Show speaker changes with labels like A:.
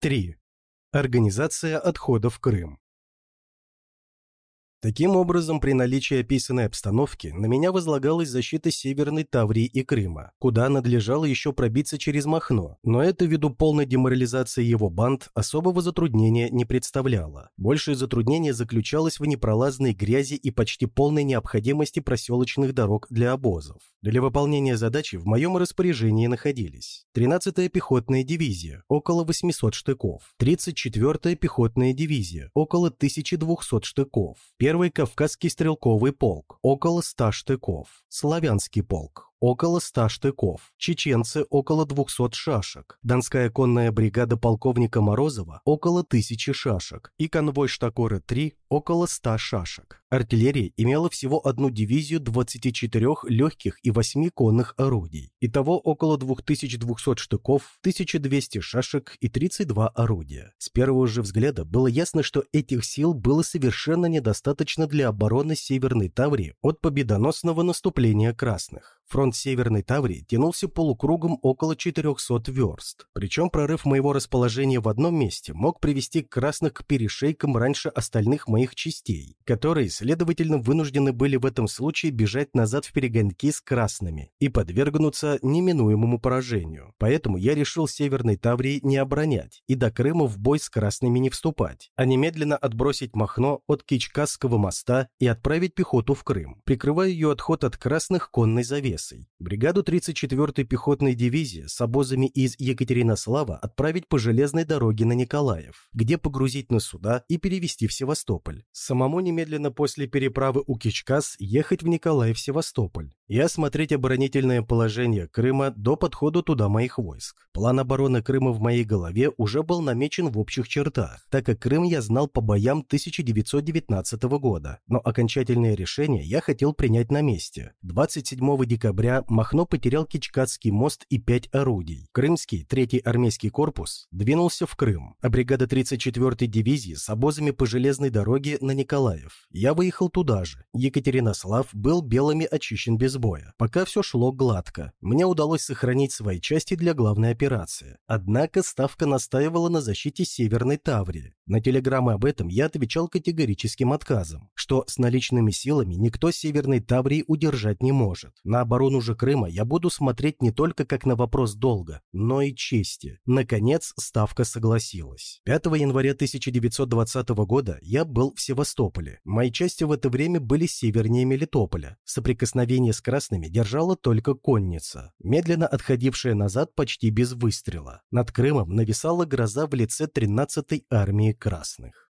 A: 3. Организация отхода в Крым. Таким образом, при наличии описанной обстановки на меня возлагалась защита Северной Таврии и Крыма, куда надлежало еще пробиться через Махно, но это ввиду полной деморализации его банд особого затруднения не представляло. Большее затруднение заключалось в непролазной грязи и почти полной необходимости проселочных дорог для обозов. Для выполнения задачи в моем распоряжении находились 13-я пехотная дивизия, около 800 штыков, 34-я пехотная дивизия, около 1200 штыков, Первый Кавказский стрелковый полк – около 100 штыков. Славянский полк около 100 штыков, чеченцы около 200 шашек, Донская конная бригада полковника Морозова около 1000 шашек и конвой Штакора-3 около 100 шашек. Артиллерия имела всего одну дивизию 24 легких и 8 конных орудий. Итого около 2200 штыков, 1200 шашек и 32 орудия. С первого же взгляда было ясно, что этих сил было совершенно недостаточно для обороны Северной Таврии от победоносного наступления красных. Фронт Северной Таврии тянулся полукругом около 400 верст. Причем прорыв моего расположения в одном месте мог привести красных к перешейкам раньше остальных моих частей, которые, следовательно, вынуждены были в этом случае бежать назад в перегонки с красными и подвергнуться неминуемому поражению. Поэтому я решил Северной Таврии не оборонять и до Крыма в бой с красными не вступать, а немедленно отбросить Махно от Кичкасского моста и отправить пехоту в Крым, прикрывая ее отход от красных конной завесой. Бригаду 34-й пехотной дивизии с обозами из Екатеринослава отправить по железной дороге на Николаев, где погрузить на суда и перевести в Севастополь. Самому немедленно после переправы у Кичкас ехать в Николаев-Севастополь и осмотреть оборонительное положение Крыма до подхода туда моих войск. План обороны Крыма в моей голове уже был намечен в общих чертах, так как Крым я знал по боям 1919 года, но окончательное решение я хотел принять на месте. 27 декабря Махно потерял Кичкатский мост и пять орудий. Крымский, третий армейский корпус, двинулся в Крым, а бригада 34-й дивизии с обозами по железной дороге на Николаев. Я выехал туда же. Екатеринослав был белыми очищен без боя. Пока все шло гладко. Мне удалось сохранить свои части для главной операции. Однако Ставка настаивала на защите Северной Таврии. На телеграммы об этом я отвечал категорическим отказом, что с наличными силами никто Северной Таврии удержать не может. Наоборот, оборону же Крыма я буду смотреть не только как на вопрос долга, но и чести. Наконец, Ставка согласилась. 5 января 1920 года я был в Севастополе. Мои части в это время были севернее Мелитополя. Соприкосновение с красными держала только конница, медленно отходившая назад почти без выстрела. Над Крымом нависала гроза в лице 13-й армии красных.